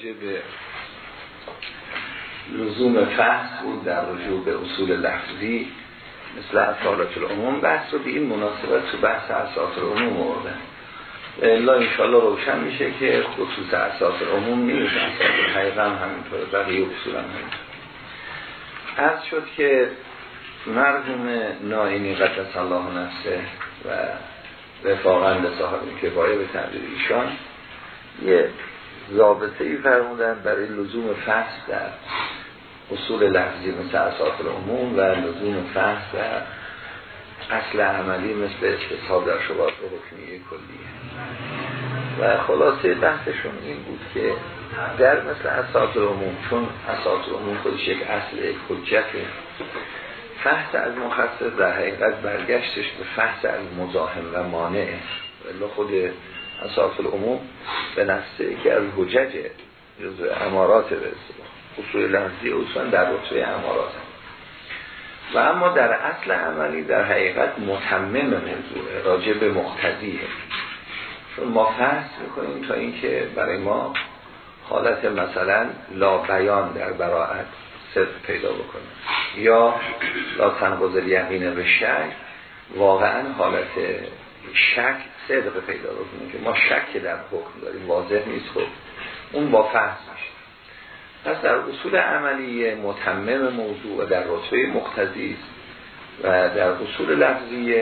راجع به لزوم فحص بود در رجوع به اصول لفظی مثل اصالات العموم بحث رو به این مناسبت تو بحث اساس العموم آوردن. الا انشاءالله روشن میشه که خصوص اساس العموم نیست اساس الحقیقه هم همینطوره بقیه اصول هم همینطوره. از شد که مرحوم ناینی قدس الله نفسه و رفاقا به صاحب کفایه به تعبیر ایشان یه ضابطه ای فرمودن برای لزوم فحص در اصول لفظی مثل اساس العموم و لزوم فحص در اصل عملی مثل استصحاب در شبات حکمیه کلیه. و خلاصه بحثشون این بود که در مثل اساس العموم چون اساس العموم خودش یک اصل حجته فحص از مخصص در حقیقت برگشتش به فحص از مزاحم و مانع. ولی خود اساس العموم به نفسه که از حجج جزو امارات به اصول لحظی اصلا در رتبه امارات و اما در اصل عملی در حقیقت متمم موضوع راجع به مقتضیه چون ما فحص می‌کنیم تا اینکه برای ما حالت مثلا لا بیان در براعت صدق پیدا بکنه. یا لا تنقض یقین به شک واقعا حالت شک صدق پیدا بکنه که ما شک در حکم داریم واضح نیست. خب اون با فحص میشه. پس در اصول عملی متمم موضوع و در رتبه مقتضی و در اصول لفظی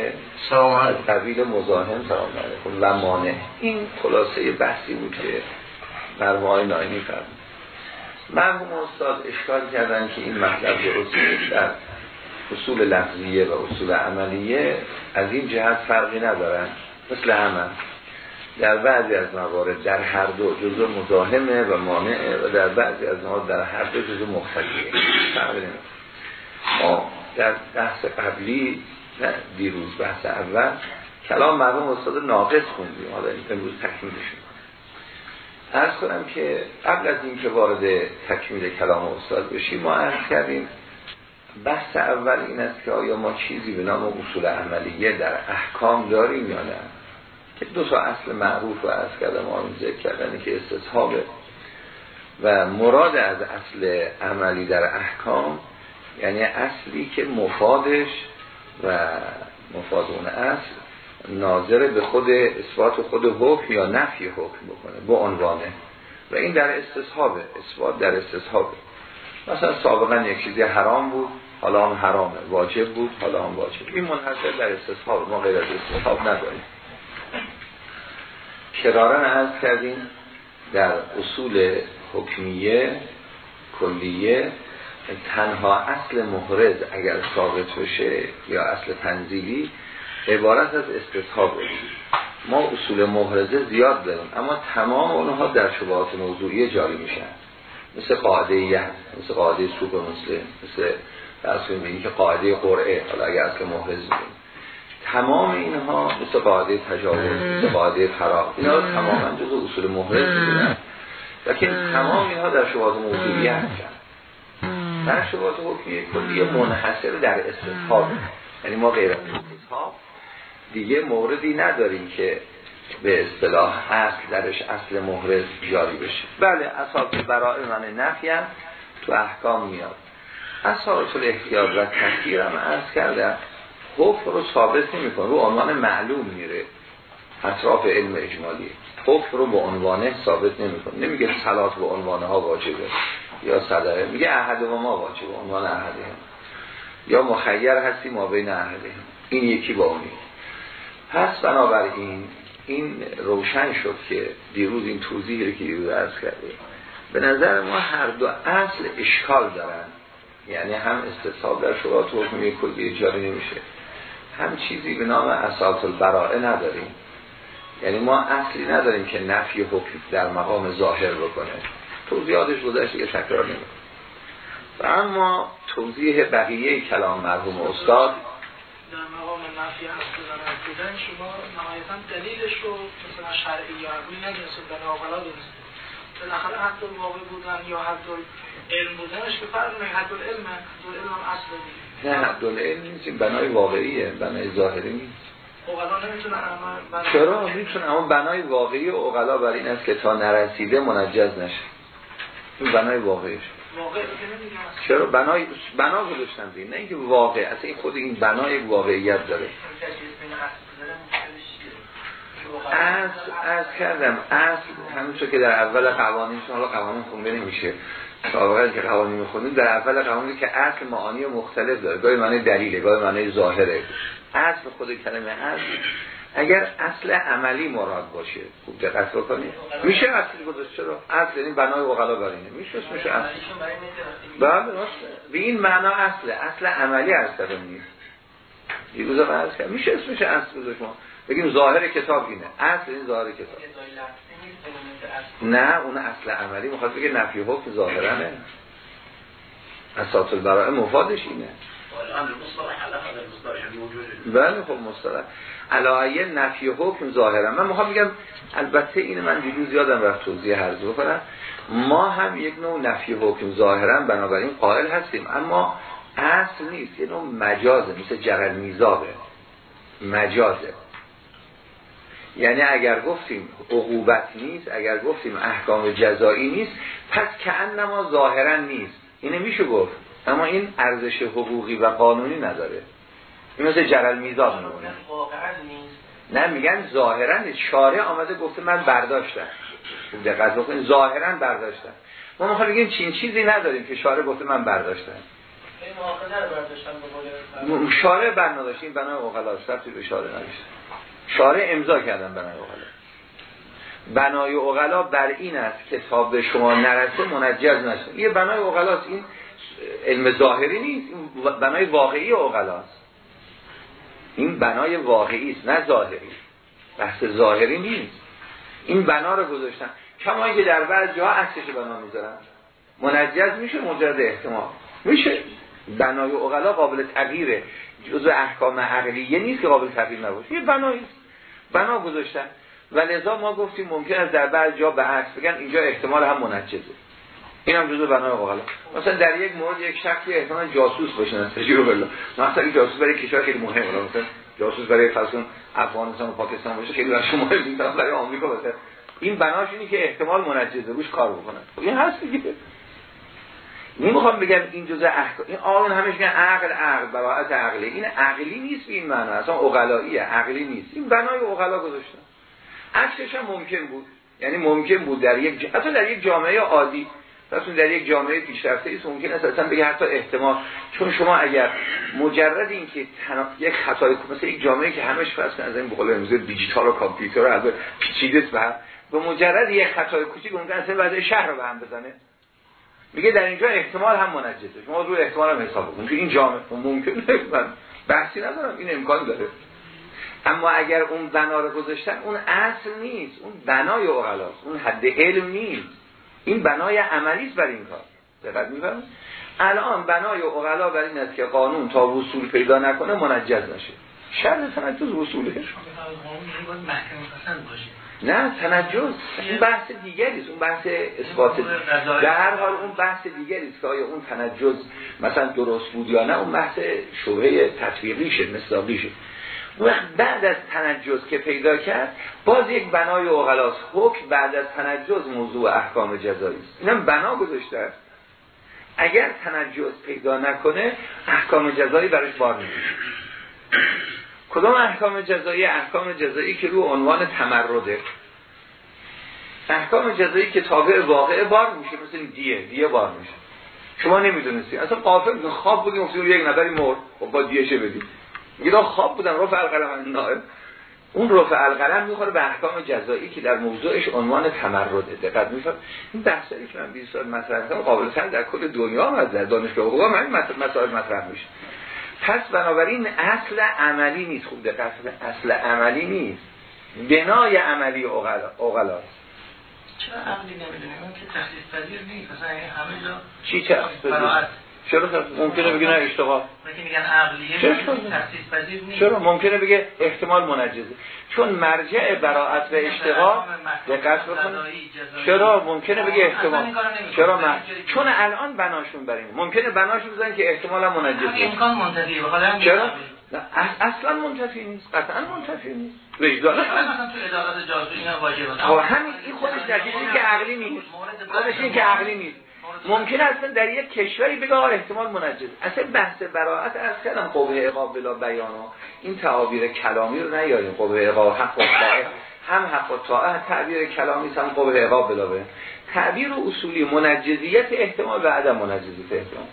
از قبیل مزاحم سلام علیکم و مانع. این خلاصه بحثی بود که مرموهای ناینی فرمود مرحوم استاد اشکال کردن که این مطلب درست نیست. در اصول لفظیه و اصول عملیه از این جهت فرقی ندارن. مثل همه. در بعضی از موارد در هر دو جزء مزاحمه و مانعه و در بعضی از موارد در هر دو جزء مختلفه فرقی ما در بحث قبلی نه دیروز بحث اول کلام مرحوم استاد ناقص خوندیم. حالا امروز تکمیلش ارز کنم که قبل از اینکه وارد تکمیل کلام استاد بشیم ما ارز کردیم بحث اول این است که آیا ما چیزی به نام اصول عملیه در احکام داریم یا نه؟ که دو تا اصل معروف رو ارز کردم آن ذکر کردن که استصحابه و مراد از اصل عملی در احکام یعنی اصلی که مفادش و مفاد اون اصل ناظر به خود اثبات خود حکم یا نفی حکم بکنه به عنوانه و این در استصحابه اثبات در استصحابه. مثلا سابقا یک چیزی حرام بود حالا هم حرامه. واجب بود حالا هم واجب. این منحصر در استصحاب ما غیر از استصحاب نداریم. کرارن عرض کردیم. در اصول حکمیه کلیه تنها اصل محرز اگر ثابت بشه یا اصل تنزیلی عبارت از استصحاب ما اصول محرزه زیاد داریم اما تمام اونها در شبهات موضوعی جاری میشن. مثل قاعده یه مثل قاعده سوق مثل درس میگی که قاعده قرعه حالا اگر اصل محرز بودیم تمام اینها مثل قاعده تجاوز مثل قاعده فراغ اینا تماما جز اصول محرز بودن لیکن تمام اینها در شبهات موضوعی هستن در شبهات حکمی کلی منحصر در استصحاب یعنی ما غیر استصحاب دیگه موردی نداریم که به اصطلاح اصل درش اصل محرز جاری بشه. بله اساس برای من نفی هم تو احکام میاد. اساس احتیاط و تفکیر هم ارز کرده حکم رو ثابت نمی رو عنوان معلوم میره. اطراف علم اجمالی. حکم رو به عنوانه ثابت نمی‌کنه. نمیگه صلات به عنوانه ها واجبه یا صدقه. میگه احد و ما واجبه عنوان احده هم. یا مخیر هستی ما بین احده هم. این یکی با اونی پس بنابراین این روشن شد که دیروز این توضیحی که دیروز عرض کرده به نظر ما هر دو اصل اشکال دارن. یعنی هم استصحاب در شبات حکمی کلی اجاره نمیشه. هم چیزی به نام اساس البرائه نداریم. یعنی ما اصلی نداریم که نفی حکم در مقام ظاهر بکنه. توضیحاتش گذشته که تکرار نمی‌کنه و اما توضیح بقیه کلام مرحوم استاد. در مقام نفی هست بودن شما نهایتا دلیلش رو مثلا شرعی یا عقلی نگرسون در آقلا دونست بالاخره حد واقع بودن یا حد علم بودنش که فرق حد العلم حد العلم هم اصل دیگه. نه حد العلم نیست بنای واقعیه بنای ظاهری نیست. نمی‌تونن چرا؟ می‌تونه اما بنای واقعی اوغلا بر این است که تا نرسیده منجز نشه. این بنای واقعیش. واقع چرا؟ بنای بنا گذاشتن نه اینکه واقع اصلا این خود این بنای واقعیت داره. از از کردم اصل همونطور که در اول قوانین حالا قوانین خونده نمیشه. سابقا که قوانین می‌خونیم در اول قوانین که اصل معانی مختلف داره. گاهی معنی دلیله گاهی معنی ظاهره. اصل خود کلمه اصل اگر اصل عملی مراد باشه خوب دقت بکنید. میشه اصل گذاشت؟ چرا؟ اصل این بنای اوغلا برینه میشه؟ میشه اصل بله به این معنا اصله. اصل عملی اصل نیست. دیروز کرد میشه اسمش اصل گذاشت؟ ما بگیم ظاهر کتاب اینه. اصل این ظاهر کتاب. نه اون اصل عملی می‌خواد بگه نفی حکم ظاهرانه اساس البراءه مفادش اینه. بله خب مصطلح علایه نفی حکم ظاهرا. من می‌خوام بگم البته این من دیروز یادم رفت توضیح هر کنم ما هم یک نوع نفی حکم ظاهرا بنابراین قائل هستیم اما اصل نیست. یه نوع مجازه مثل جرل میزابه. مجازه. یعنی اگر گفتیم عقوبت نیست اگر گفتیم احکام جزایی نیست پس که انما ظاهرا نیست. اینه میشه گفت. اما این ارزش حقوقی و قانونی نداره. این مثل جرل میزاد میمونه. نه میگن ظاهرا شارع آمده گفته من برداشتم. دقت بکنید. ظاهرا برداشتم. ما می‌خوایم بگیم چین چیزی نداریم که شارع گفته من برداشتم. شارع برداشت این بنای اوغلا سبتی به شارع نداشت شارع امضا کردن بنای اوغلا بنای اوغلا بر این است که تا به شما نرسه منجز نشه یه بنای اوغلاست این علم ظاهری نیست. بنای واقعی اوغلاست این بنای واقعی است نه ظاهری. بحث ظاهری نیست. این بنا رو گذاشتن. کما که در بعض جاها عکسش بنا می‌ذارن. منجز میشه مجرد احتمال. میشه. بنای اغلا قابل تغییره. جزء احکام عقلیه نیست که قابل تغییر نباشه. یه بنایی بنا گذاشتن. و لذا ما گفتیم ممکن است در بعض جا به عکس بگن اینجا احتمال هم منجزه. این هم جزء بنای اغلا مثلا در یک مورد یک شخصی احتمال جاسوس باشه نستجیب بالله مثلا جاسوس برای کشور خیلی مهمه. مثلا جاسوس برای فلسون افغانستان و پاکستان باشه خیلی برای شما برای آمریکا باشه. این بناش اینه که احتمال منجزه. روش کار بکنه خب این هست دیگه. نمی‌خوام بگم این جزء احکام این آقایون همش میگن عقل عقل براعت عقلی. این عقلی نیست به این معنا اصلا عقلاییه عقلی نیست. این بنای عقلا گذاشتن. عکسش هم ممکن بود. یعنی ممکن بود در یک حتی در یک جامعه عادی. پس در یک جامعه پیشرفته است ممکن است اصلا بگه حتی احتمال. چون شما اگر مجرد اینکه تنا... یک خطای مثل یک جامعه که همش فرض از این بقول امروز دیجیتال و کامپیوتر از پیچیده است به مجرد یک خطای کوچیک ممکن است وضع شهر رو به هم بزنه. میگه در اینجا احتمال هم منجزه. شما رو احتمال هم حساب کنید این جامعه ممکنه من بحثی ندارم. این امکان داره. اما اگر اون بنا رو گذاشتن اون اصل نیست. اون بنای اغلاست اون حد علم نیست. این بنای عملی است بر این کار. دقت می‌فرمایید؟ الان بنای اغلا بر این است که قانون تا وصول پیدا نکنه منجز نشه. شرط تنجز وصولش نه تنجز این بحث دیگری است اون بحث اثبات. در هر حال اون بحث دیگری است که آیا اون تنجز مثلا درست بود یا نه اون بحث شبهه تطبیقیشه مصداقیشه. وقت بعد از تنجز که پیدا کرد باز یک بنای اوغلاس حکم بعد از تنجز موضوع احکام جزایی است. اینم بنا گذاشته اگر تنجز پیدا نکنه احکام جزایی برش بار نمیشه کدام احکام جزایی؟ احکام جزایی که رو عنوان تمرده. احکام جزایی که تابع واقع بار میشه مثل دیه. دیه بار میشه. شما نمی‌دونستی. اصلا قافل خواب بودیم افتیم یک نظری مرد. خب با دیشه بدیم میگه خواب بودم رفع القلم نائب اون رفع القلم می‌خوره به احکام جزایی که در موضوعش عنوان تمرده. دقت میفهم؟ این بحثی که من 20 سال مطرح کردم قابل تر در کل دنیا و در دانشگاه حقوق هم مسائل مطرح میشه. پس بنابراین اصل عملی نیست. خوب دقت اصل عملی نیست. بنای عملی اوغلاست. چرا عملی نمی‌دونیم اون که تخصیص پذیر نیست. مثلا همه جا چی چه چرا ممکنه بگه نه اشتباه میگن عقلیه؟ چرا ممکنه بگه احتمال منجزه. چون مرجع براعت و اشتباه دقت بکن چرا؟ ممکنه بگه احتمال. چرا من چون الان بناشون بریم. ممکنه بناشون بزنن که احتمال منجزه امکان منتفی چرا؟ اصلا منتفی نیست قطعا منتفی نیست. وجدان همین این خودش نتیجه که عقلی نیست. خودش این که عقلی نیست. ممکن است در یک کشوری بگه احتمال منجز. اصلا بحث براعت از کردم قوه اقاب بلا بیان این تعابیر کلامی رو نیاریم. قوه اقاب حق و هم حق و طاعه تعبیر کلامی هم قوه اقاب بلا بیان. تعبیر اصولی منجزیت احتمال و عدم منجزیت احتمال.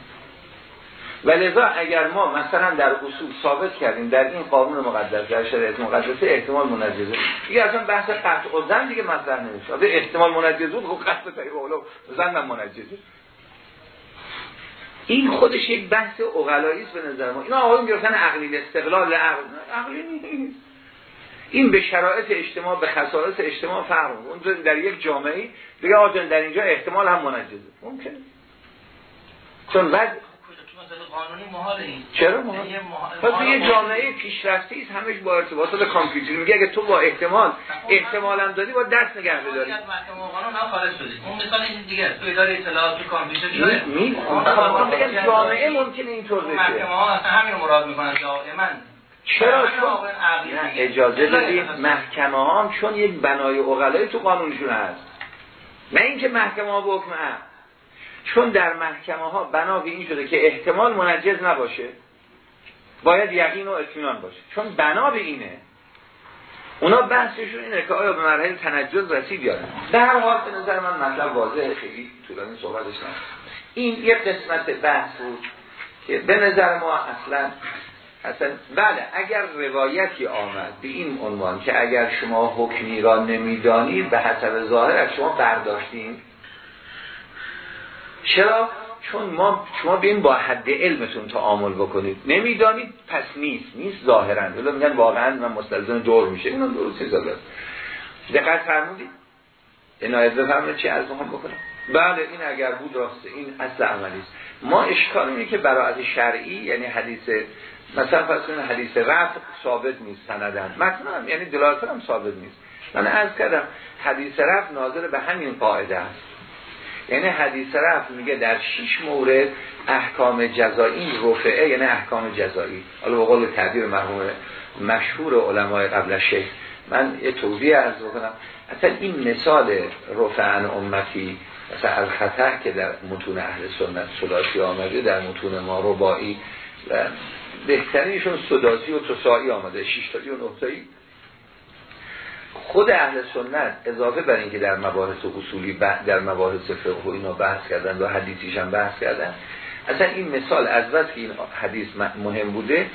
و لذا اگر ما مثلا در اصول ثابت کردیم در این قانون مقدس در شریعت مقدسه احتمال منجزه دیگه اصلا بحث قطع و زن دیگه مطرح نمیشه. احتمال منجزه خب قطع طریق اولو زن من منجزه. این خودش یک بحث اغلایی است به نظر ما. اینا آقایون گرفتن عقلی استقلال عقل. عقلی نیست. این به شرایط اجتماع به خصائص اجتماع فرق اون در یک جامعه دیگه آقا در اینجا احتمال هم منجزه. ممکن. چون بعد قانونی چرا محال؟ پس یه جامعه پیشرفته است همش با ارتباطات کامپیوتری. میگه اگه تو با احتمال احتمال هم دادی با دست نگه بداری اون مثال دیگه تو اداره اطلاعات تو کامپیوتر خب، جامعه ممکنه اینطور بشه. محکمه ها اصلا همین مراد می‌کنن. دائما. چرا؟ چون اجازه بدید محکمه ها چون یک بنای اقلایی تو قانونشون هست. نه اینکه محکمه ها به حکم چون در محکمه ها بنا به این شده که احتمال منجز نباشه باید یقین و اطمینان باشه. چون بنا به اینه. اونا بحثشون اینه که آیا به مرحله تنجز رسید یا نه. در هر حال به نظر من مطلب واضحه. خیلی طولانی صحبتش نه این یک قسمت بحث بود که به نظر ما اصلا اصلا بله اگر روایتی آمد به این عنوان که اگر شما حکمی را نمی‌دانید به حسب ظاهر از شما برداشتیم. چرا؟ چون ما شما بین با حد علمتون تعامل بکنید. نمی‌دانید پس نیست. نیست ظاهرا. ولی میگن واقعا من مستلزم دور میشه. اینا درست زاده دقت فرمودید؟ عنایت بفرمایید چی از هم بکنم؟ بله این اگر بود راسته این اصل عملی است. ما اشکال اینه که براعت شرعی یعنی حدیث مثلا فرض کنید حدیث رفع ثابت نیست سندن. مثلا یعنی دلالت هم ثابت نیست. من عرض کردم حدیث رفع ناظر به همین قاعده است. یعنی حدیث رفت میگه در شش مورد احکام جزایی رفعه یعنی احکام جزایی. حالا به قول تعبیر مرحوم مشهور علمای قبل شیخ من یه توضیح عرض بکنم. اصلا این مثال رفعن امتی مثلا از که در متون اهل سنت سلاسی آمده در متون ما ربایی و بهترینشون سداسی و تسایی آمده شیشتایی و نهتایی خود اهل سنت اضافه بر اینکه در مباحث اصولی در مباحث فقه و اینا بحث کردن و حدیثیش هم بحث کردن اصلا این مثال از بس که این حدیث مهم بوده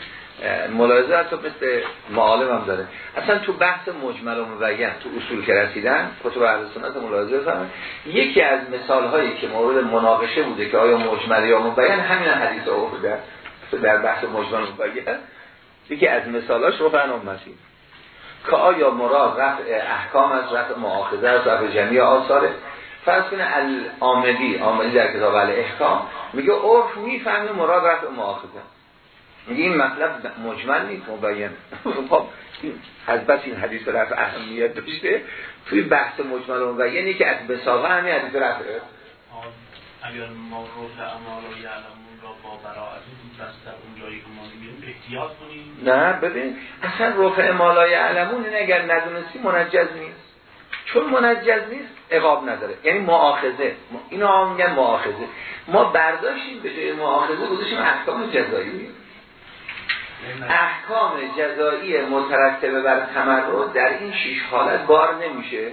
ملاحظه حتی مثل معالم هم داره. اصلا تو بحث مجمل و مبین تو اصول که رسیدن کتب اهل سنت ملاحظه فرمایید یکی از مثال هایی که مورد مناقشه بوده که آیا مجمل یا مبین همین حدیث آورده در بحث مجمل و مبین. یکی از مثالاش رو امتی که آیا مراد رفع احکام از رفع معاخذه از رفع جمعی آثاره؟ فرض کنه آمدی آمدی در کتاب احکام میگه عرف می‌فهمه مراد رفع معاخذه میگه این مطلب مجمل نیست مبین. خب از بس این حدیث رفع اهمیت داشته. توی بحث مجمل و مبینی که از بساقه همین حدیث رفعه. اگر ما رفع نه ببین اصلا رفع مالای علمون این اگر ندونستی منجز نیست. چون منجز نیست اقاب نداره. یعنی معاخذه اینا هم میگن معاخذه ما برداشتیم به جای معاخذه گذاشتیم احکام جزایی. احکام جزایی مترتبه بر تمرد در این شش حالت بار نمیشه.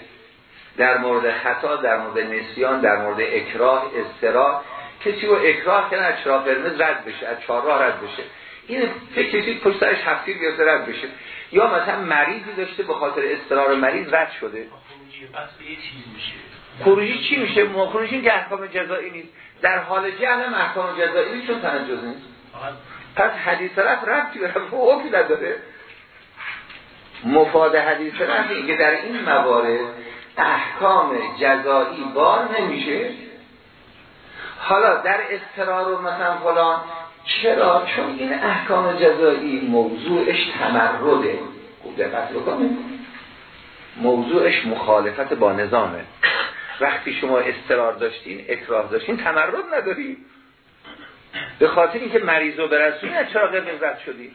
در مورد خطا در مورد نسیان در مورد اکراه استرا کسی رو اکراه کنه از چرا قرمز رد بشه از چهار راه رد بشه. این فکر کسی پشت سرش هفتیر بیاد رد بشه. یا مثلا مریضی داشته به خاطر استرار مریض رد شده. خروجی چی میشه؟ خروجی که احکام جزایی نیست. در حال جهل هم احکام جزایی نیست چون تنجز نیست. پس حدیث رفت رفتی به حکم نداره. مفاد حدیث رفت اینکه در این موارد احکام جزایی بار نمیشه. حالا در استرار و مثلا فلان چرا؟ چون این احکام جزایی موضوعش تمرده. خوب دقت بکنید. موضوعش مخالفت با نظامه. وقتی شما استرار داشتین اکراه داشتین تمرد نداری. به خاطر اینکه مریضو برسونی از چرا رد شدی؟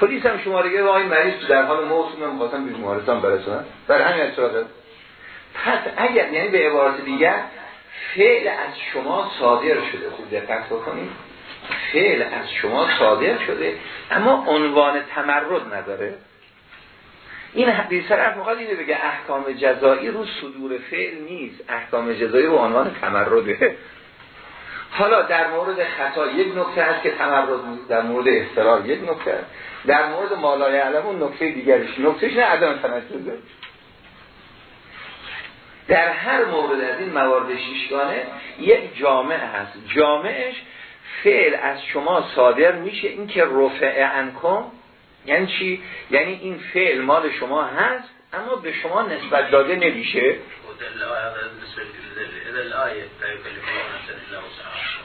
پلیس هم شما رو وای مریض در حال موت من می‌خواستم بیمارستان برسونن برای همین از پس اگر یعنی به عبارت دیگر فعل از شما صادر شده. خوب دقت بکنید. فعل از شما صادر شده اما عنوان تمرد نداره. این حدیث طرف می‌خواد اینه بگه احکام جزایی رو صدور فعل نیست. احکام جزایی رو عنوان تمرده حالا در مورد خطا یک نکته هست که تمرد نیست در مورد اخترار یک نکته در مورد مالای علم اون نکته دیگرش نکتهش نه عدم تنجزه در هر مورد از این موارد شیشگانه یک جامعه هست. جامعش فعل از شما صادر میشه. این که رفع انکم یعنی چی؟ یعنی این فعل مال شما هست اما به شما نسبت داده نمیشه.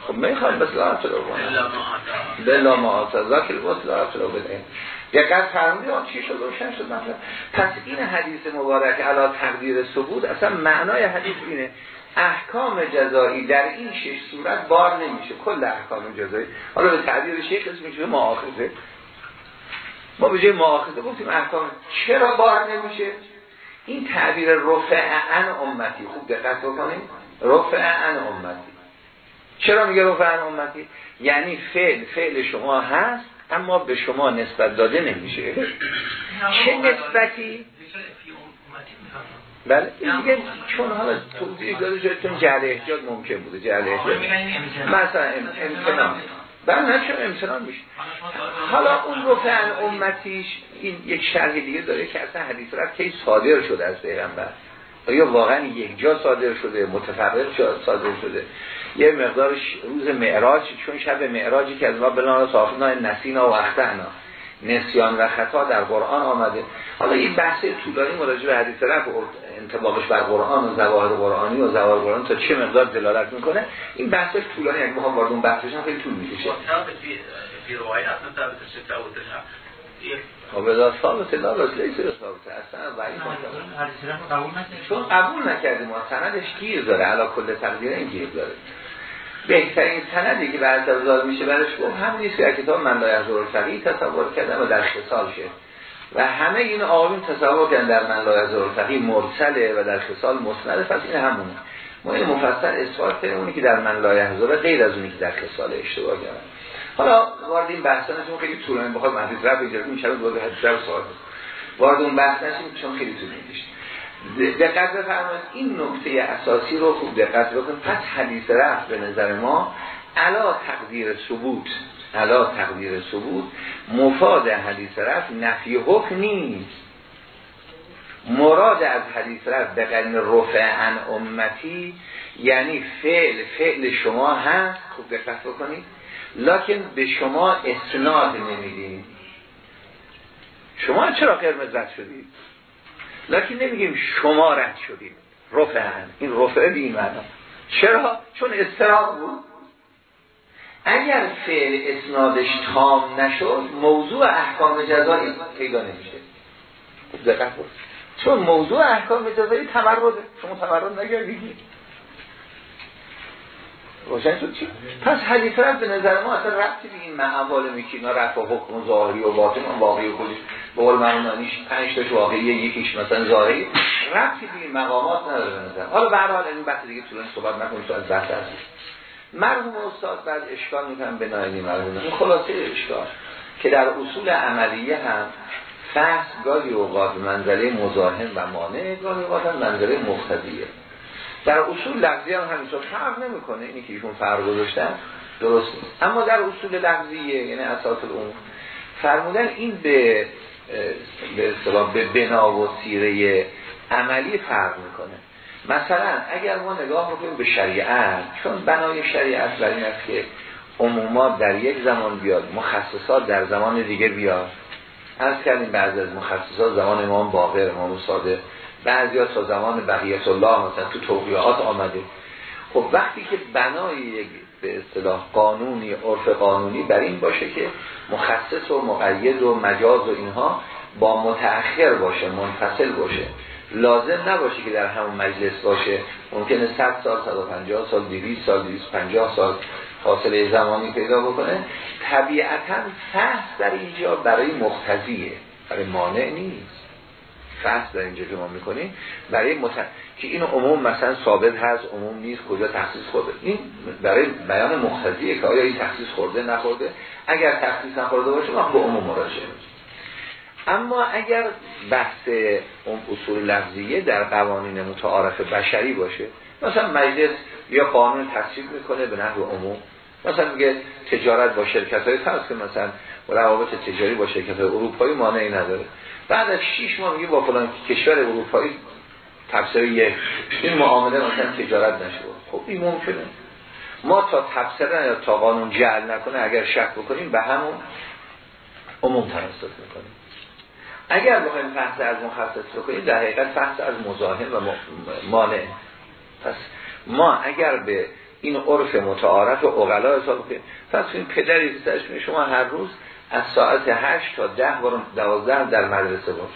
خب می‌خوام بس لا اطلو بلا ما لا اطلو بده دقت فرمودی آن چی شد؟ روشن شد مثلا. پس این حدیث مبارک علا تقدیر ثبوت اصلا معنای حدیث اینه. احکام جزایی در این شش صورت بار نمیشه. کل احکام جزایی. حالا به تعبیر شیخ اسمش معاخذه ما به جای معاخذه گفتیم احکام چرا بار نمیشه؟ این تعبیر رفع ان امتی. خوب دقت بکنیم. رفع ان امتی. چرا میگه رفع ان امتی؟ یعنی فعل. فعل شما هست. اما به شما نسبت داده نمیشه. چه نسبتی؟ بله این دیگه چون حالا توضیح داده شده چون جهل احجاج ممکن بوده جهل احجاج مثلا امتنان بله نه چون امتنان میشه؟ حالا اون رفع امتیش این یک شرح دیگه داره که اصلا حدیث رفت که صادر شده از پیغمبر. یا واقعا یک جا صادر شده متفرق صادر شده؟ یه مقدار روز معراج چون شب معراجی که از ما بلان صافنا نسینا و اختعنا نسیان و خطا در قرآن آمده. حالا این بحث طولانی مراجع به حدیث رفت انتباقش بر قرآن و زواهر قرآنی و زواهر قرآن تا چه مقدار دلالت می‌کنه. این بحث طولانی اگه بخوام وارد اون بحثش هم خیلی طول می‌کشه. خب اذا ثابت لا بس لیس ثابت اصلا ولی چون قبول نکردیم ما سندش گیر داره علا کل تقدیر این گیر داره. بهترین سندی که بعد از میشه برش گفت هم نیست که کتاب من لایه فقیه تصور کردم و در خصال شد و همه این آقایون تصور کردن در من لایه فقیه مرسله و در خصال مسنده پس این همونه. ما این مفصل اثبات اونی که در من لایه غیر از اونی که در خصال اشتباه کردن حالا وارد این بحث نشیم خیلی طولانی. بخواد محدود رب اجازه میشه وارد حدیث رب سوال وارد اون بحث نشیم چون خیلی طول می‌کشه دقت بفرمایید. این نکته اساسی رو خوب دقت بکنید. پس حدیث رفت به نظر ما. علا تقدیر ثبوت. علا تقدیر ثبوت. مفاد حدیث رفت نفی حکم نیست. مراد از حدیث رفت به قرن رفع عن امتی یعنی فعل فعل شما هست. خوب دقت بکنید. لکن به شما اسناد نمیدیم. شما چرا قرمز شدید؟ لکن نمیگیم شما رد شدید. رفع این رفعه بیم چرا؟ چون استراب بود. اگر فعل اسنادش تام نشد موضوع احکام جزایی پیدا نمیشه. دقت چون موضوع احکام جزایی تمرده شما تمرد نگردید روشن شد. چی؟ پس حدیث رفت به نظر ما اصلا رفتی به این معوال میکینا رفت و حکم ظاهری و باطن و واقعی و کلیش به قول مرمانیش پنج تاش واقعی یکیش مثلا ظاهری. رفتی به این مقامات نداره به نظر. حالا به حال این بحث دیگه طولانی صحبت نکنیم. تو از بحث هست مرحوم استاد بعد اشکال می‌کنم به ناینی مرحوم. این خلاصه اشکال که در اصول عملیه هم فحص گاهی اوقات منزله مزاحم و مانع گاهی اوقات منزله مقتضیه در اصول لفظی هم همینطور فرق نمی‌کنه. اینی که ایشون فرق گذاشتن درست نیست. اما در اصول لفظیه یعنی اساس اون فرمودن این به به به بنا و سیره عملی فرق می‌کنه. مثلا اگر ما نگاه بکنیم به شریعت چون بنای شریعت بر این است که عمومات در یک زمان بیاد مخصصات در زمان دیگه بیاد. از کردیم بعضی از مخصصات زمان امام باقر امام صادق بعضی ها تا زمان بقیت الله مثلا تو توقیعات آمده. خب وقتی که بنای یک به اصطلاح قانونی عرف قانونی بر این باشه که مخصص و مقید و مجاز و اینها با متأخر باشه منفصل باشه. لازم نباشه که در همون مجلس باشه. ممکنه 100 سال 150 سال 200 سال 250 سال فاصله زمانی پیدا بکنه. طبیعتا فحص در اینجا برای مختزیه برای مانع نیست. فصل در اینجا که ما می‌کنیم. برای مت... که این عموم مثلا ثابت هست عموم نیست کجا تخصیص خورده. این برای بیان مختزیه که آیا این تخصیص خورده نخورده؟ اگر تخصیص نخورده باشه ما به عموم مراجعه اما اگر بحث اون اصول لفظیه در قوانین متعارف بشری باشه مثلا مجلس یا قانون تصویب می‌کنه به نحو عموم. مثلا میگه تجارت با شرکت های فرض که مثلا روابط تجاری با شرکت های اروپایی مانعی نداره. بعد از 6 ماه میگه با فلان کشور اروپایی تفسیر یک این معامله مثلا تجارت نشه. خب این ممکنه. ما تا تفسیر یا تا قانون جعل نکنه اگر شک بکنیم به همون عموم توسط می‌کنیم. اگر بخوایم فحص از مخصص بکنیم در حقیقت فحص از مزاحم و مانع. پس ما اگر به این عرف متعارف و اغلا حساب کنیم پس این پدری شما هر روز از ساعت 8 تا 10 بار 12 در مدرسه باش.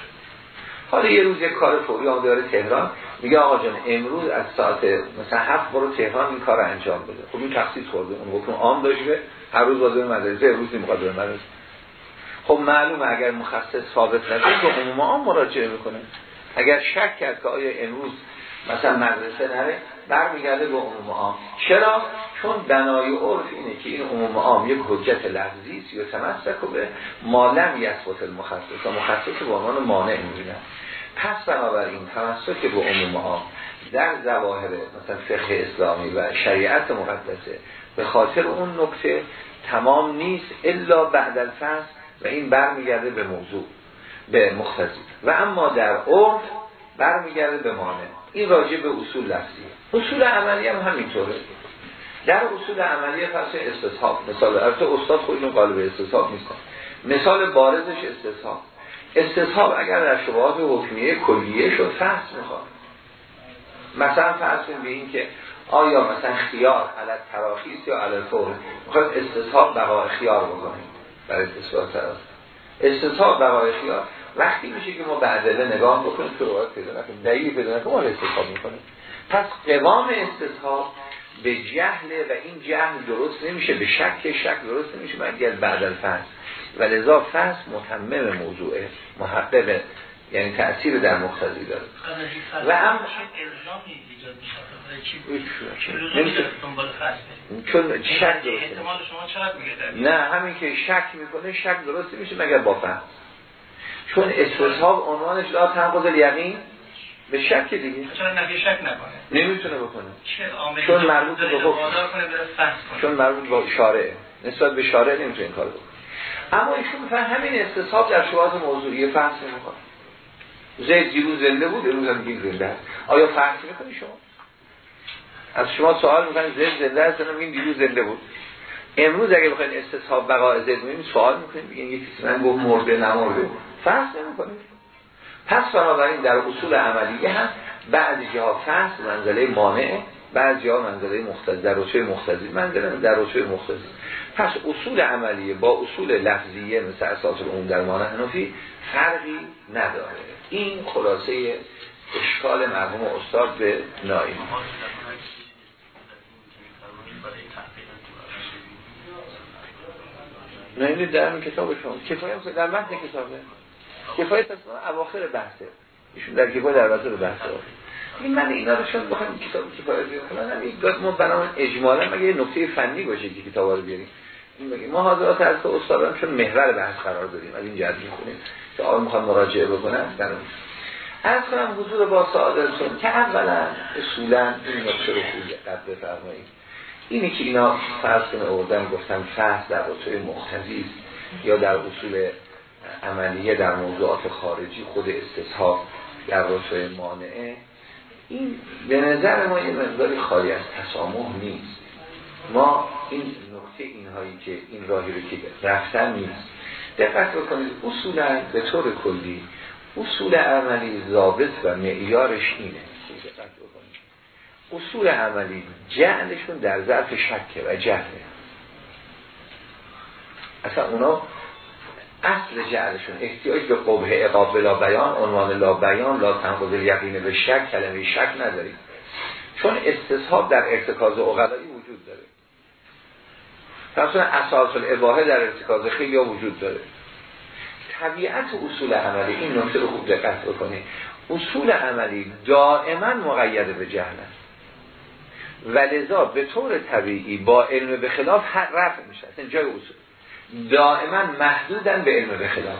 حالا یه روز یک کار فوری آمده داره تهران. میگه آقا جان امروز از ساعت مثلا 7 برو تهران این کار انجام بده. خب این تخصیص خورده. اون حکم عام داشته هر روز واسه مدرسه امروز نمی‌خواد بره مدرسه. خب معلومه اگر مخصص ثابت نشه به عموم عام مراجعه می‌کنه. اگر شک کرد که آیا امروز مثلا مدرسه نره برمیگرده به عموم عام چرا؟ چون بنای عرف اینه که این عموم عام یک حجت لفظی است یا تمسک به مالم یثبت المخصص. و مخصص به عنوان مانع می‌بینن پس بنابراین تمسک به عموم عام در ظواهر مثلا فقه اسلامی و شریعت مقدسه به خاطر اون نکته تمام نیست الا بعد الفصل و این برمیگرده به موضوع به مختزی و اما در عرف برمیگرده به مانع. این راجع به اصول لفظی اصول عملی هم همینطوره. در اصول عملی پس استصحاب مثال البته استاد خودشون قالب استصحاب نیستن مثال بارزش استصحاب. استصحاب اگر در شبهات حکمیه کلیه شد فحص می‌خواد. مثلا فرض به این که آیا مثلا خیار علت تراخیص یا علت فور؟ می‌خواد استصحاب بقای خیار بکنیم. برای اثبات تراخیص استصحاب بقای خیار. وقتی میشه که ما به نگاه بکنیم که روایت پیدا نکنیم. دلیل پیدا نکنیم ما استصحاب می‌کنیم. پس قوام استصحاب به جهله و این جهل درست نمیشه به شک شک درست نمیشه. مگر بعد الفصل و لذا فصل متمم موضوعه محقق یعنی تأثیر در مقتضی داره. و هم چون شک درست نه همین که شک می‌کنه شک درست میشه مگر با فهم چون استصحاب عنوانش لا تنقض یقین به شک دیگه. چرا نفی شک نکنه. نمی‌تونه بکنه. چون مربوط به حکم. چون مربوط به شارع نسبت به شارع نمی‌تونه این کارو بکنه. اما ایشون فهم همین استصحاب در شواهد موضوعی فهم نمی‌کنه زید دیروز زنده بود امروز هم دیگه زنده هست آیا فهم می‌کنی شما؟ از شما سوال می‌کنید زید زنده هست این دیروز زنده بود. امروز اگه بخواید استصحاب بقا زید می‌بینید سوال می‌کنید بگین یکی من گفت مرده نمرده. فهم نمی‌کنید پس بنابراین در اصول عملیه هم بعضی جاها فصل منزله مانع بعضی ها منزله مختزی در رتبه مختزی منزله در رتبه مختزی پس اصول عملیه با اصول لفظیه مثل اساس اون در مانع حنفی فرقی نداره. این خلاصه اشکال مرحوم استاد به نایم. نه این در کتاب شما. در متن کتابه؟ کفایت از اواخر بحثه. ایشون در کفایت در واسه بحثه. این من اینا رو شاید بخوایم کتاب کفایت یک داد ما بنابراین اجمالا مگه یه نکته فنی باشه که کتاب رو بیاریم؟ ما حاضرات از استادان چون محور بحث قرار داریم از این جهت می‌خونیم که آقا می‌خوان مراجعه بکنن در از کنم حضور با سعادتون که اولا اصولا این نکته رو خوبی قد بفرمایید. اینی که اینا فرض کنه اردن گفتم فحص در رتبه مختزی یا در اصول عملیه در موضوعات خارجی خود استصحاب در رتبه مانعه. این به نظر ما یه مقداری خالی از تسامح نیست. ما این نقطه اینهایی که این راهی رو که رفتن نیست. دقت بکنید اصولا به طور کلی اصول عملی ضابط و معیارش اینه. دقت بکنید. اصول عملی جهلشون در ظرف شکه و جهله. اصلا اونا اصل جعلشون احتیاج به قبه اقاب بلا بیان عنوان لا بیان لا تنقض یقین به شک کلمه شک نداریم. چون استصحاب در ارتکاز اقلایی وجود داره. مثلا اساس الاباهه در ارتکاز خیلی وجود داره. طبیعت اصول عملی این نکته رو خوب دقت بکنید. اصول عملی دائما مقید به جهل است. و لذا به طور طبیعی با علم به خلاف رفع میشه. اصلا جای اصول. دائما محدودن به علم به خلاف.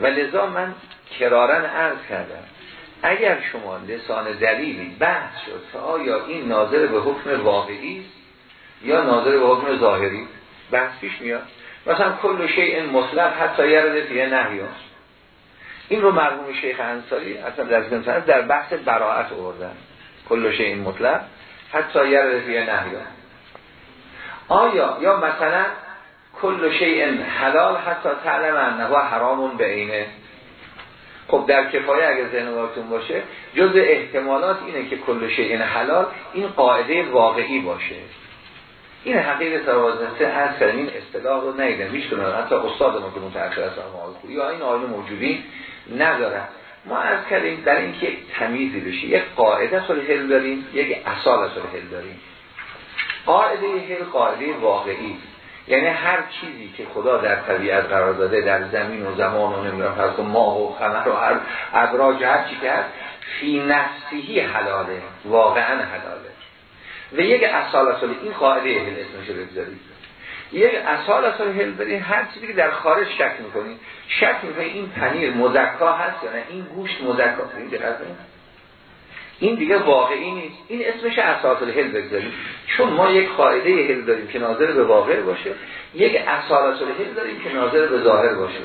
و لذا من کرارن عرض کردم اگر شما لسان دلیلی بحث شد که آیا این ناظر به حکم واقعی است یا ناظر به حکم ظاهری بحث پیش میاد. مثلا کل شیء مطلق حتی یرد فیه نهیان این رو مرحوم شیخ انصاری اصلا در در بحث براعت آوردن. کل شیء مطلق حتی یرد فیه نهیان آیا یا مثلا کل شیء حلال حتی تعلم انه حرامون به اینه خب در کفایه اگر ذهن باشه جز احتمالات اینه که کل شیء حلال این قاعده واقعی باشه. این حقیقت روازنسه از کردن این اصطلاح رو نیدن میشکنن حتی استاد ما که متأخر از خوبی یا این آیه موجودی ندارن ما از کردیم در اینکه تمیزی بشه. یک قاعده اصل هل داریم یک اصال اصل هل داریم. قاعده هل قاعده واقعی. یعنی هر چیزی که خدا در طبیعت قرار داده در زمین و زمان و نمی‌دونم فرض ماه و خمر و هر ابراج هر چی که هست فی نفسیی حلاله واقعا حلاله. و یک اصال اصال این قاعده هل اسمش بگذارید. یک اصال اصال هل برید هر چیزی که در خارج شک می‌کنید شک می‌کنید این پنیر مزکا هست یا نه؟ این گوشت مزکا. این این دیگه واقعی نیست. این اسمش اساس الهل بگذاریم. چون ما یک قاعده هل داریم که ناظر به واقع باشه یک اصالت الهل داریم که ناظر به ظاهر باشه.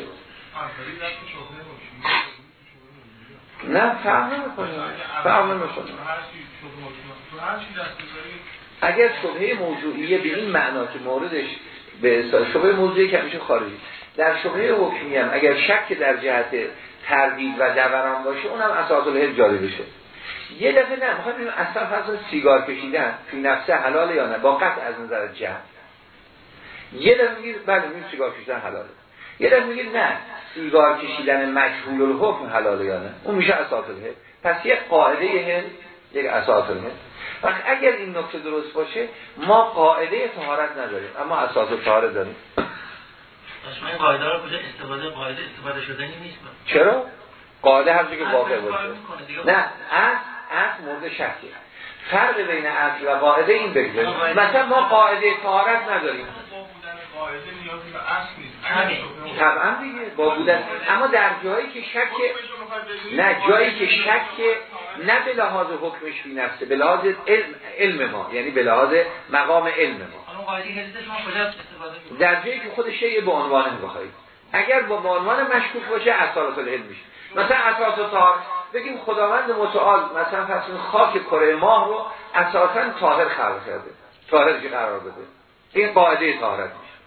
نه فهم نمی‌کنه اگر شبهه موضوعیه به این معنا که موردش به شبهه موضوعی که همیشه خارجی. در شبهه حکمی هم اگر شک در جهت تردید و دوران باشه اونم اساس الهل جاری بشه یه دفعه نه می‌خواد اصلا فصل سیگار کشیدن فی نفسه حلاله یا نه؟ با قطع از نظر جهت. یه دفعه میگید بله این سیگار کشیدن حلاله. یه دفعه میگید نه سیگار کشیدن مجهول الحکم حلاله یا نه؟ اون میشه اساس الهل پس یک قاعده هل یک اساس الهل وقت اگر این نکته درست باشه ما قاعده طهارت نداریم اما اساس طهارت داریم. این قاعده رو کجا استفاده قاعده استفاده شدنی نیست. چرا؟ قاعده هر که واقع باشه. نه اصل اصل مورد شکیه فرق بین اصل و قاعده این بگذاریم مثلا ما قاعده طهارت نداریم. طبعا دیگه با بودن. اما در جایی که شک نه جایی که شک نه به لحاظ حکمش بی نفسه به لحاظ علم, علم ما یعنی به لحاظ مقام علم ما. در جایی که خود شیء به عنوانه بخواهید اگر با عنوان مشکوک باشه اصالت العلم میشه. مثلا اساس تار بگیم خداوند متعال مثلا پس خاک کره ماه رو اساسا طاهر خلق کرده. طاهر که قرار بده. این قاعده طهارت میشه.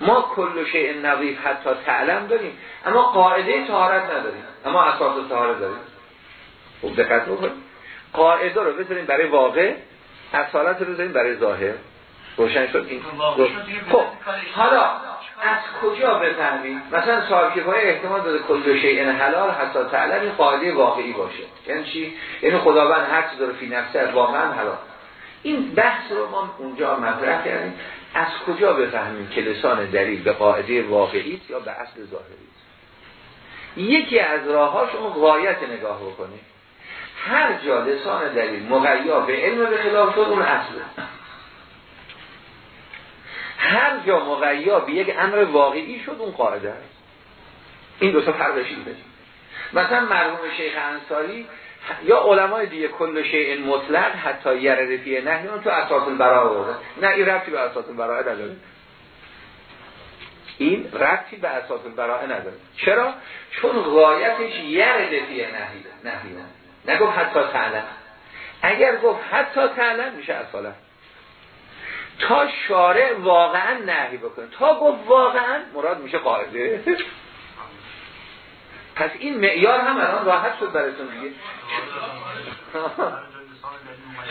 ما کل شیء نظیف حتی تعلم داریم اما قاعده طهارت نداریم. اما اساس طهارت داریم. خوب دقت بکنید. قاعده رو بذاریم برای واقع اصالت رو بذاریم برای ظاهر. روشن شد. خب. حالا از کجا بفهمیم؟ مثلا صاحب احتمال داده کل شیء حلال حتی تعلم این قاعده واقعی باشه. یعنی چی؟ یعنی خداوند هر چیز داره فی نفسه واقعا حلال. این بحث رو ما اونجا مطرح کردیم. از کجا بفهمیم که لسان دلیل به قاعده واقعی یا به اصل ظاهری؟ یکی از راهاش اون غایت نگاه بکنیم. هر جا لسان دلیل مغیا به علم به خلاف شد اون اصله. هر جا مغیا به یک امر واقعی شد اون قاعده است. این دو تا فرقش اینه مثلا مرحوم شیخ انصاری یا علمای دیگه کل شیء مطلق حتی یرد نهی اون تو اساس البراءه نه این ربطی به اساس البراءه نداره. این ربطی به اساس البراءه نداره. چرا؟ چون غایتش یرد فیه نهی نهی. نگفت حتی تعلم. اگر گفت حتی تعلم میشه اصالا تا شارع واقعا نهی بکنه. تا گفت واقعا مراد میشه قاعده. پس این معیار هم الان راحت شد براتون دیگه.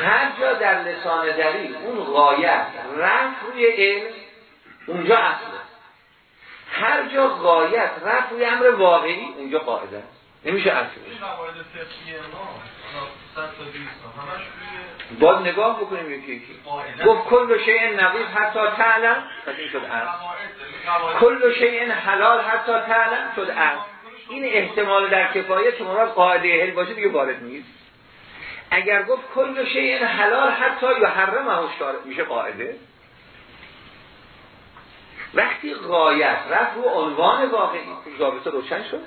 هر جا در لسان دلیل اون غایت رفت روی علم اونجا اصله. هر جا غایت رفت روی امر واقعی اونجا قاعده است. نمیشه اصل باید نگاه بکنیم یکی یکی. گفت کل شیء نقیب حتی تعلم پس این شد اصل کل شیء حلال حتی تعلم شد اصل این احتمال در کفایه که مراد قاعده هل باشه دیگه وارد نیست. اگر گفت کل شیء حلال حتی یا حرم شارع میشه قاعده؟ وقتی غایت رفت رو عنوان واقعی ضابطه روشن شد؟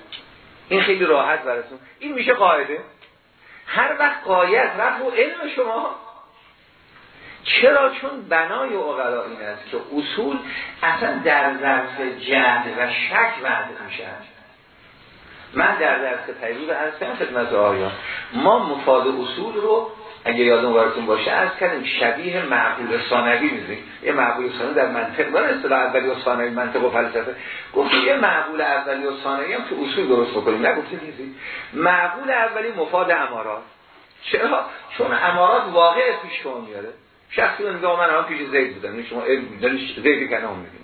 این خیلی راحت براتون. این میشه قاعده. هر وقت قایت رفت رو علم شما. چرا؟ چون بنای اقلا این است که اصول اصلا در ظرف جهل و شک وعده میشه. من در درس پیروز هستم خدمت آیا ما مفاد اصول رو اگه یادم براتون باشه از کردیم شبیه معقول ثانوی می‌زنیم یه معقول ثانوی در منطق داره اصطلاح اولی و ثانوی منطق و فلسفه. گفتیم یه معقول اولی و ثانوی هم تو اصول درست بکنیم. نگفتیم چیزی معقول اولی مفاد امارات. چرا؟ چون امارات واقع پیش کن میاره. شخصی میگه من الان پیش زید بودم. شما زید کنه میگیم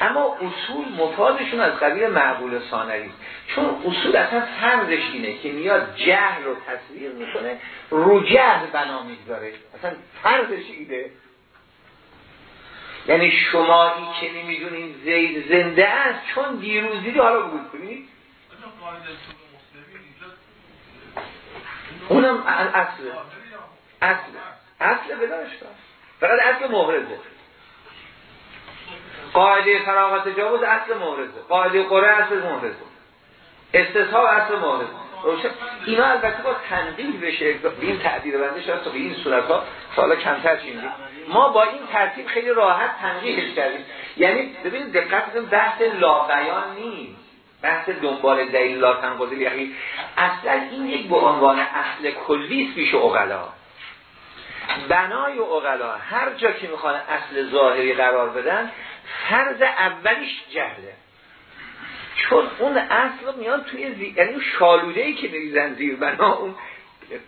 اما اصول مفادشون از قبیل معقول ثانوی. چون اصول اصلا فرضش اینه که میاد جهل رو تصویر می‌کنه رو جهل بنا می‌گذاره. اصلا فرضش ایده یعنی شمایی که نمی‌دونین زید زنده است چون دیروزی حالا بود کنید اونم اصل اصل اصل بدانش فقط اصل محرزه قاعده فراغت تجاوز اصل مورزه. قاعده قره اصل مورزه. استصحاب اصل مورزه. اینا البته با تنقیل بشه. به این تعبیر بنده شاید به این صورت ها سالا کمتر چیندیم ما با این ترتیب خیلی راحت تنقیلش کردیم. یعنی ببینید دقت کنید بحث لا بیان نیست. بحث دنبال دلیل لا تنقضی یعنی اصلا این یک به عنوان اصل کلی است اغلا بنای اغلا هر جا که می‌خوان اصل ظاهری قرار بدن فرض اولیش جهله. چون اون اصل میاد توی زیر یعنی شالوده ای که میریزن زیر بنا اون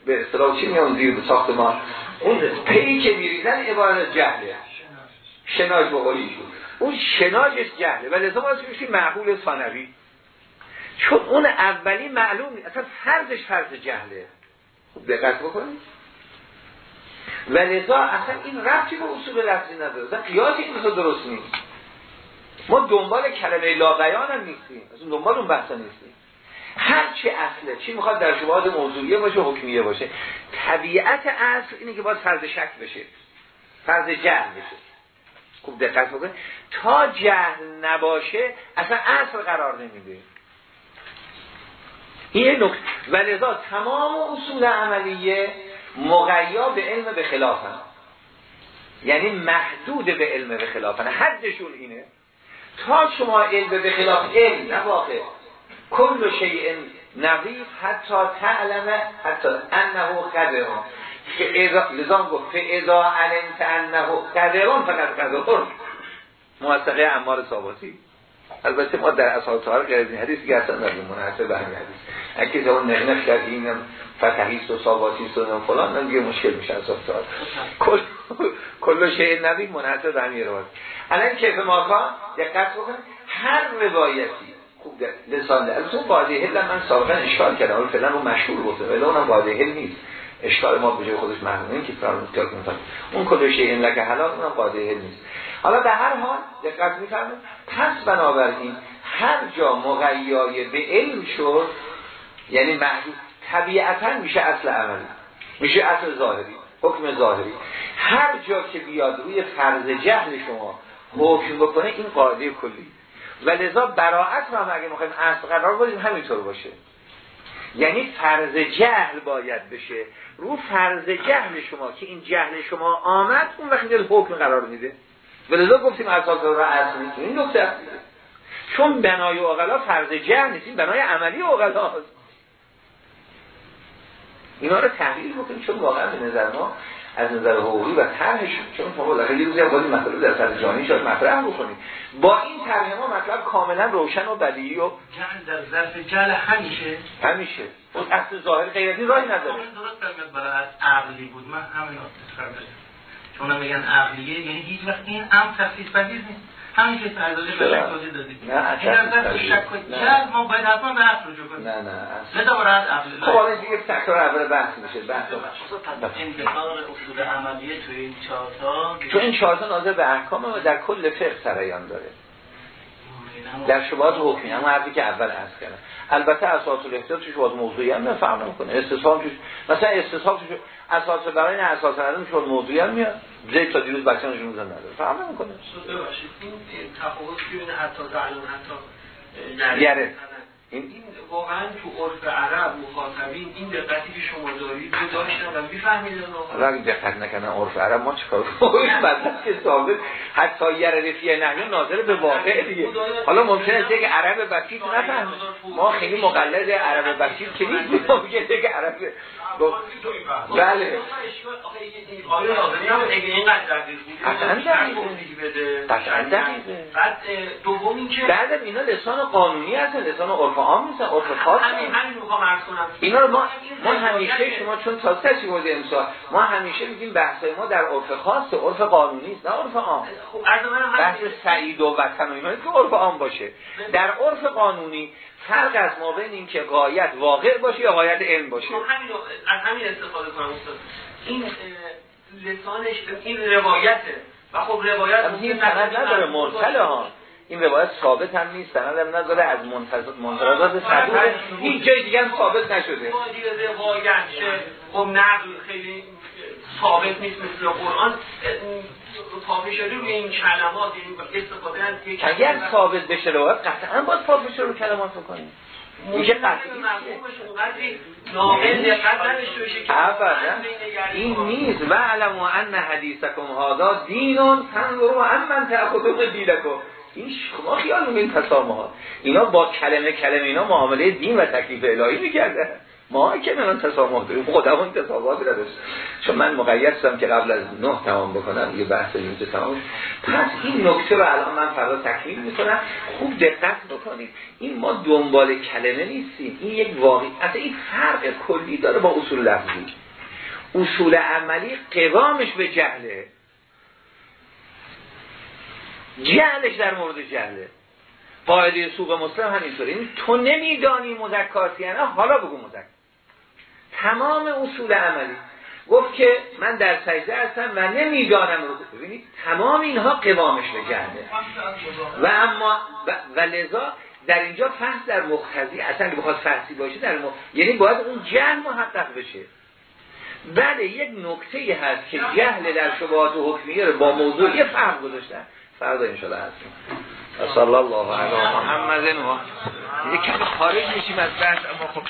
به اصطلاح چی میان زیر ساختمان اون پی که میریزن عبارت جهله. شناج بقولی اون شناجش جهله. و لذا باید میشی معقول ثانوی. چون اون اولی معلوم اصلا فرضش فرض جهله. خوب دقت بکنید و لذا اصلا این رفتی به اصول لفظی نداره. اصلا قیاس این درست نیست. ما دنبال کلمه لا بیان هم نیستیم. اصلا دنبال اون بحثا نیستیم. هر چه اصله. چی می‌خواد در شبهات موضوعیه باشه حکمیه باشه. طبیعت اصل اینه که باید فرض شک بشه. فرض جهل بشه. خوب دقت بکنید. تا جهل نباشه اصلا اصل قرار نمیده. این نکته. ولذا تمام اصول عملیه مقیا به علم به خلافن. یعنی محدود به علم به خلافن. حدشون اینه. تا شما علم به خلاف علم نه واقع. کل شیء نظیف حتی تعلم حتی انه قدرون. لذان گفت فعضا علمت انه قدرون فقط قدرون. موثقه امار ثابتی. البته ما در اصحاب تاهر غیر از این حدیث دیگه اصلا نداریم منحصر به همین حدیث. اگه اون نقنق کرد اینم فتحیست و ثاباتیست و فلان دیگه مشکل میشه اصحاب تاهر کل کل شیء نبی منحصر به همین روایت. الان کیف ماکان دقت بکن هر روایتی خوب لسان ده اون هل من سابقا اشکال کردم. اون فعلا رو مشهور گفته ولی اونم هل نیست. اشکال ما به خودش معلومه که فرمود که اون کل شیء لک حلال اونم قاعده نیست. حالا به هر حال دقت میفرمایید. پس بنابراین هر جا مغیای به علم شد یعنی محدود طبیعتا میشه اصل عملی. میشه اصل ظاهری حکم ظاهری. هر جا که بیاد روی فرض جهل شما حکم بکنه این قاعده کلی و لذا براعت رو هم اگه می‌خوایم اصل قرار بدیم همینطور باشه. یعنی فرض جهل باید بشه. رو فرض جهل شما که این جهل شما آمد اون وقتی حکم قرار میده. ولذا گفتیم اساس رو اصل نیست. این نکته چون بنای اوغلا فرض جهل نیست این بنای عملی اوغلا هست اینا رو تحلیل بکنیم چون واقعا به نظر ما از نظر حقوقی و طرحش. چون ما بالاخره یه روزی هم باید مطلب در سر جانی شد مطرح بکنیم با این طرح ما مطلب کاملا روشن و بدیهی و در ظرف جل همیشه. همیشه. اون اصل ظاهر غیرتی راهی نداره. درست فرمید برای عقلی بود. من همین چون میگن عقلیه یعنی هیچ وقت این ام تخصیص پذیر نیست. همین که فرزاده به شک توضیح دادید. نه اصلا شک جهل ما باید حتما به عقل رجوع کنیم. نه نه اصلا. لذا باید عقل خب حالا دیگه تکرار اول بحث میشه بحث رو انتقال اصول عملیه تو این چهار تا تو این چهار تا ناظر به احکام و در کل فقه سرایان داره. در شبهات حکمی هم حرفی که اول عرض کردم. البته اساس الاحتیاط توش باز موضوعی هم نفهم نمی‌کنه. استصحاب توش مثلا استصحاب توش اساس برای این اساس شد موضوعی هم میاد. زید تا دیروز بچه نشون نداره. فهم نمی‌کنه ببخشید این تفاوت بین حتی تعلم حتی یره. این واقعا تو عرف عرب مخاطبین این دقتی که شما دارید رو داشتن و میفهمیدن وقتی دقت نکنن عرف عرب ما چیکار کنیم؟ بعد که ثابت حتی یره رفیه نهی ناظر به واقع دیگه. حالا ممکنه است که عرب بسیط نفهمه. ما خیلی مقلد عرب بسیط که نیستیم ممکنه که عرب بله. اگه قطعاً دقیقه. قطعاً دقیقه. بعد دوم این که بعد اینا لسان قانونی هستن. لسان عرف عام نیستن عرف خاص همین همین می‌خوام عرض کنم. اینا رو ما ما همیشه شما چون تا سه بود امسال ما همیشه میگیم بحث ما در عرف خاص عرف قانونی است نه عرف عام. خب بحث سعید و وطن و اینا که عرف عام باشه. در عرف قانونی فرق از ما بین این که قایت واقع باشه یا قایت علم باشه. خب همین از همین استفاده کنم استاد. این لسانش این روایته. و خب روایت این نداره مرسل ها. این روایت ثابت هم نیست سند هم نداره از منتظ- منتظرات صدوق هیچ جای دیگه هم ثابت نشده. خب نقل خیلی ثابت نیست مثل قرآن. پاپی شده روی این کلمات یعنی استفاده از اگر ثابت بشه روایت قطعا باز پافش رو کلمات کنیم میگه قطعی مفهومش اونقدری ناقل دقت نداشته باشه که ابدا بین این نیست. و علمو ان حدیثکم هادا دینون تنظروا امن تأخذون دینکم این شما خیال میگین تسامحات. اینا با کلمه کلمه اینا معامله دین و تکلیف الهی می‌کرده. ما که من تسامح داریم. خودمون تسامحات نداشت چون من مقید شدم که قبل از نه تمام بکنم یه بحث این تمام پس این نکته رو الان من فردا تکمیل می‌کنم. خوب دقت بکنید. این ما دنبال کلمه نیستیم. این یک واقعی اصلا این فرق کلی داره با اصول لفظی. اصول عملی قوامش به جهله. جهلش در مورد جهله. قاعده سوق مسلم همینطوره. این تو نمیدانی مذکراتی نه حالا بگو مذکر. تمام اصول عملی. گفت که من در سجده هستم و نمی‌دانم رو. ببینید تمام اینها قوامش به جهله. و اما و, لذا در اینجا فحص در مختزی اصلا که بخواد فحصی باشه در مخ... یعنی باید اون جهل محقق بشه. بله یک نکته هست که جهل در شبهات حکمیه رو با موضوع یه فهم گذاشتن. فردا انشاءالله هستیم. صلی الله علی محمد و یه کمی خارج میشیم از بحث اما خب